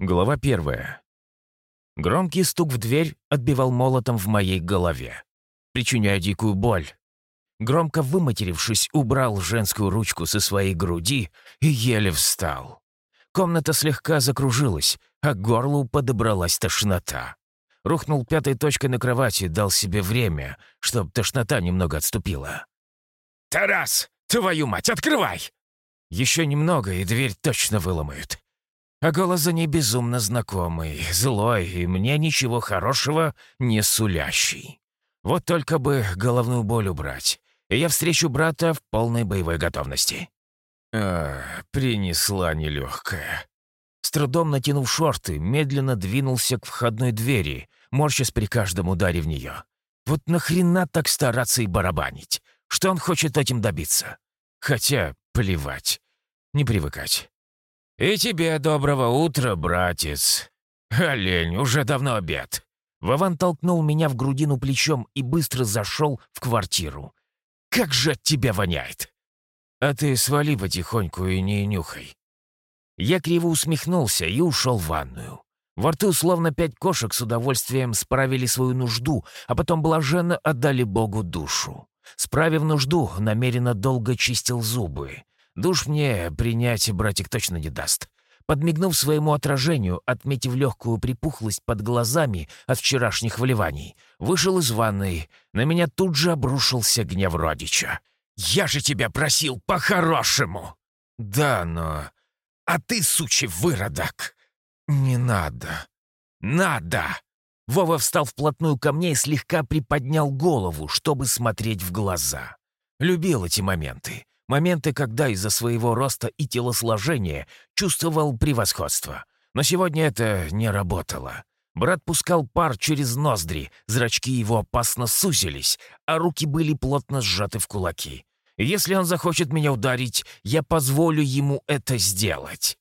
Глава первая. Громкий стук в дверь отбивал молотом в моей голове, причиняя дикую боль. Громко выматерившись, убрал женскую ручку со своей груди и еле встал. Комната слегка закружилась, а к горлу подобралась тошнота. Рухнул пятой точкой на кровати, дал себе время, чтобы тошнота немного отступила. «Тарас, твою мать, открывай!» Еще немного, и дверь точно выломают. А голос за ней безумно знакомый, злой и мне ничего хорошего не сулящий. Вот только бы головную боль убрать, и я встречу брата в полной боевой готовности. А, принесла нелегкая. С трудом натянув шорты, медленно двинулся к входной двери, морщась при каждом ударе в нее. Вот нахрена так стараться и барабанить? Что он хочет этим добиться? Хотя, плевать. Не привыкать. «И тебе доброго утра, братец. Олень, уже давно обед». Вован толкнул меня в грудину плечом и быстро зашел в квартиру. «Как же от тебя воняет!» «А ты свали потихоньку и не нюхай». Я криво усмехнулся и ушел в ванную. Во рту словно пять кошек с удовольствием справили свою нужду, а потом блаженно отдали Богу душу. Справив нужду, намеренно долго чистил зубы. Душ мне принять братик точно не даст. Подмигнув своему отражению, отметив легкую припухлость под глазами от вчерашних вливаний, вышел из ванной. На меня тут же обрушился гнев родича. «Я же тебя просил по-хорошему!» «Да, но...» «А ты, сучий выродок!» «Не надо!» «Надо!» Вова встал вплотную ко мне и слегка приподнял голову, чтобы смотреть в глаза. Любил эти моменты. Моменты, когда из-за своего роста и телосложения чувствовал превосходство. Но сегодня это не работало. Брат пускал пар через ноздри, зрачки его опасно сузились, а руки были плотно сжаты в кулаки. Если он захочет меня ударить, я позволю ему это сделать.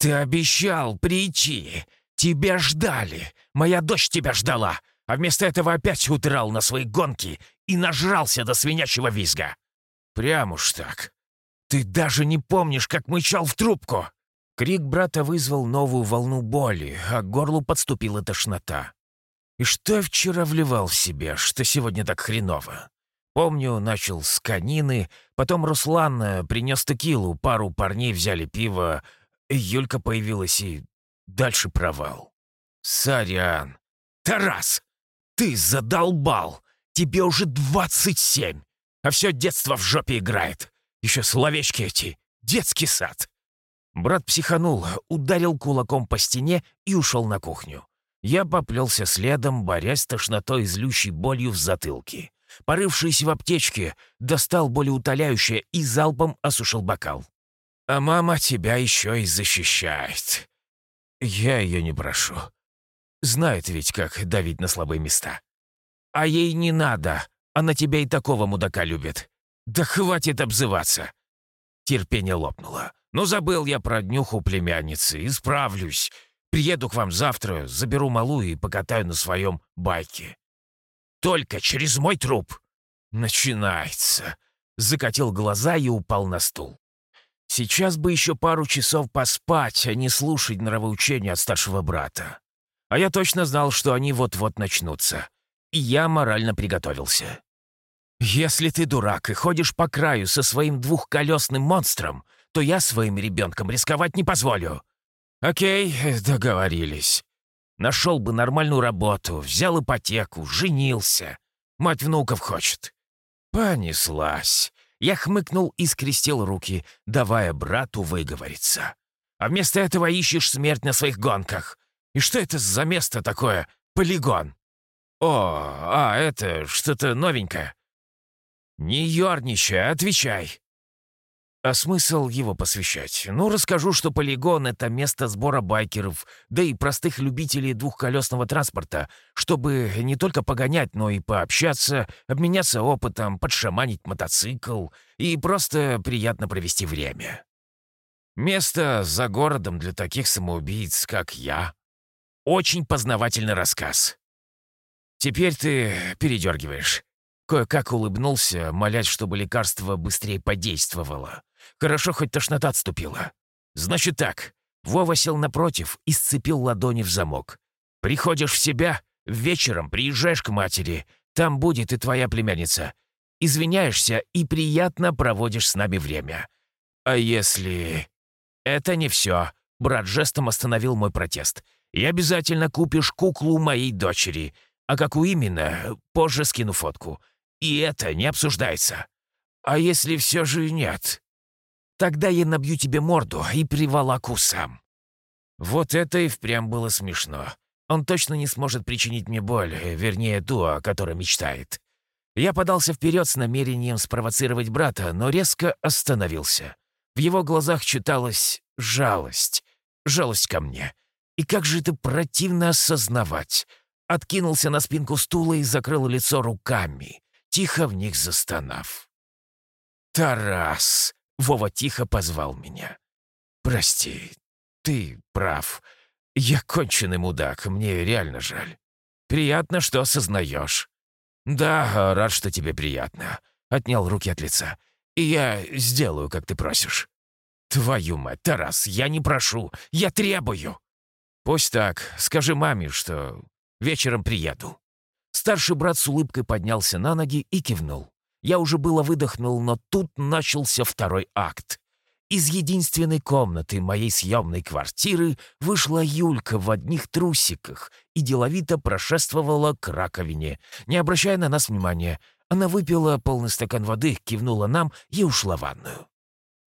«Ты обещал прийти! Тебя ждали! Моя дочь тебя ждала!» А вместо этого опять удрал на свои гонки и нажрался до свинячьего визга. Прям уж так. Ты даже не помнишь, как мычал в трубку!» Крик брата вызвал новую волну боли, а к горлу подступила тошнота. И что я вчера вливал в себя, что сегодня так хреново? Помню, начал с конины, потом Руслан принес текилу, пару парней взяли пиво, Юлька появилась и дальше провал. «Сорян! Тарас! Ты задолбал! Тебе уже двадцать семь! А все детство в жопе играет. Еще словечки эти. Детский сад». Брат психанул, ударил кулаком по стене и ушел на кухню. Я поплелся следом, борясь с тошнотой и злющей болью в затылке. Порывшись в аптечке, достал болеутоляющее и залпом осушил бокал. «А мама тебя еще и защищает. Я ее не прошу. Знает ведь, как давить на слабые места. А ей не надо. Она тебя и такого мудака любит. Да хватит обзываться!» Терпение лопнуло. «Ну, забыл я про днюху племянницы. Исправлюсь. Приеду к вам завтра, заберу малую и покатаю на своем байке. Только через мой труп!» «Начинается!» Закатил глаза и упал на стул. «Сейчас бы еще пару часов поспать, а не слушать нравоучения от старшего брата. А я точно знал, что они вот-вот начнутся. И я морально приготовился. «Если ты дурак и ходишь по краю со своим двухколесным монстром, то я своим ребенком рисковать не позволю». «Окей, договорились. Нашел бы нормальную работу, взял ипотеку, женился. Мать внуков хочет». Понеслась. Я хмыкнул и скрестил руки, давая брату выговориться. «А вместо этого ищешь смерть на своих гонках. И что это за место такое? Полигон?» «О, а это что-то новенькое. «Не ерничай, отвечай!» А смысл его посвящать? Ну, расскажу, что полигон — это место сбора байкеров, да и простых любителей двухколесного транспорта, чтобы не только погонять, но и пообщаться, обменяться опытом, подшаманить мотоцикл и просто приятно провести время. Место за городом для таких самоубийц, как я. Очень познавательный рассказ. Теперь ты передергиваешь. Кое-как улыбнулся, молясь, чтобы лекарство быстрее подействовало. Хорошо, хоть тошнота отступила. Значит так, Вова сел напротив и сцепил ладони в замок. «Приходишь в себя, вечером приезжаешь к матери, там будет и твоя племянница. Извиняешься и приятно проводишь с нами время. А если...» «Это не все», — брат жестом остановил мой протест. «И обязательно купишь куклу моей дочери. А какую именно, позже скину фотку. И это не обсуждается. А если все же нет?» Тогда я набью тебе морду и приволоку сам». Вот это и впрямь было смешно. Он точно не сможет причинить мне боль, вернее, ту, о которой мечтает. Я подался вперед с намерением спровоцировать брата, но резко остановился. В его глазах читалась жалость. Жалость ко мне. И как же это противно осознавать. Откинулся на спинку стула и закрыл лицо руками, тихо в них застонав. «Тарас!» Вова тихо позвал меня. «Прости, ты прав. Я конченый мудак, мне реально жаль. Приятно, что осознаешь». «Да, рад, что тебе приятно», — отнял руки от лица. «И я сделаю, как ты просишь». «Твою мать, Тарас, я не прошу, я требую!» «Пусть так, скажи маме, что вечером приеду». Старший брат с улыбкой поднялся на ноги и кивнул. Я уже было выдохнул, но тут начался второй акт. Из единственной комнаты моей съемной квартиры вышла Юлька в одних трусиках и деловито прошествовала к раковине, не обращая на нас внимания. Она выпила полный стакан воды, кивнула нам и ушла в ванную.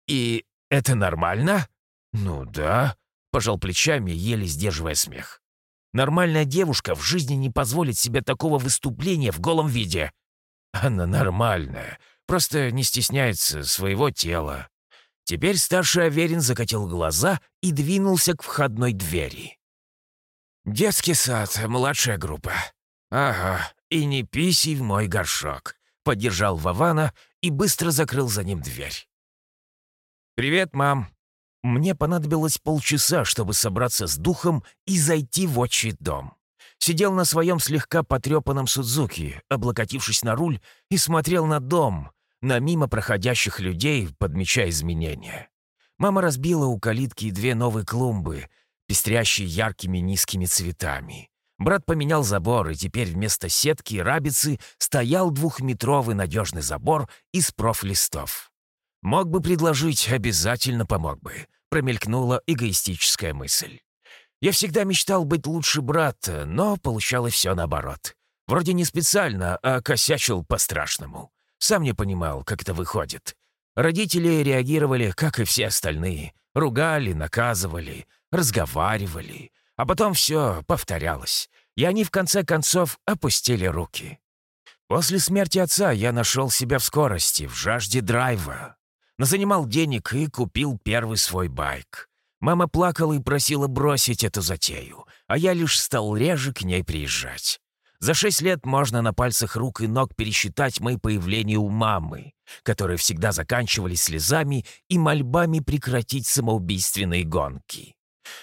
«И это нормально?» «Ну да», — пожал плечами, еле сдерживая смех. «Нормальная девушка в жизни не позволит себе такого выступления в голом виде. Она нормальная, просто не стесняется своего тела. Теперь старший Аверин закатил глаза и двинулся к входной двери. «Детский сад, младшая группа». «Ага, и не писи в мой горшок», — поддержал Вавана и быстро закрыл за ним дверь. «Привет, мам». Мне понадобилось полчаса, чтобы собраться с духом и зайти в отчий дом сидел на своем слегка потрепанном Судзуки, облокотившись на руль, и смотрел на дом, на мимо проходящих людей, подмечая изменения. Мама разбила у калитки две новые клумбы, пестрящие яркими низкими цветами. Брат поменял забор, и теперь вместо сетки и рабицы стоял двухметровый надежный забор из профлистов. Мог бы предложить, обязательно помог бы, промелькнула эгоистическая мысль. Я всегда мечтал быть лучше брата, но получалось все наоборот. Вроде не специально, а косячил по-страшному. Сам не понимал, как это выходит. Родители реагировали, как и все остальные. Ругали, наказывали, разговаривали. А потом все повторялось. И они, в конце концов, опустили руки. После смерти отца я нашел себя в скорости, в жажде драйва. Назанимал денег и купил первый свой байк. Мама плакала и просила бросить эту затею, а я лишь стал реже к ней приезжать. За шесть лет можно на пальцах рук и ног пересчитать мои появления у мамы, которые всегда заканчивались слезами и мольбами прекратить самоубийственные гонки.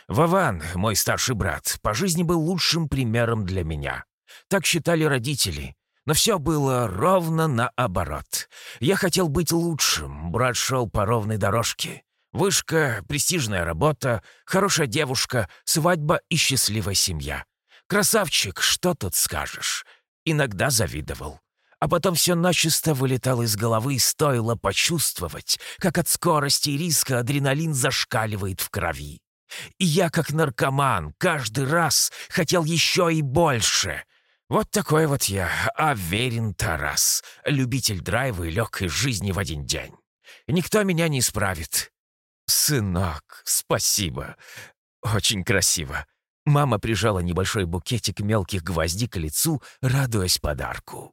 Вован, мой старший брат, по жизни был лучшим примером для меня. Так считали родители. Но все было ровно наоборот. Я хотел быть лучшим, брат шел по ровной дорожке. Вышка, престижная работа, хорошая девушка, свадьба и счастливая семья. Красавчик, что тут скажешь? Иногда завидовал. А потом все начисто вылетало из головы, и стоило почувствовать, как от скорости и риска адреналин зашкаливает в крови. И я, как наркоман, каждый раз хотел еще и больше. Вот такой вот я, Аверин Тарас, любитель драйва и легкой жизни в один день. Никто меня не исправит. «Сынок, спасибо. Очень красиво». Мама прижала небольшой букетик мелких гвоздей к лицу, радуясь подарку.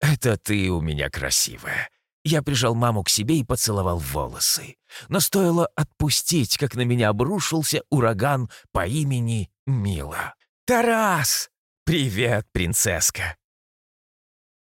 «Это ты у меня красивая». Я прижал маму к себе и поцеловал волосы. Но стоило отпустить, как на меня обрушился ураган по имени Мила. «Тарас!» «Привет, принцесска!»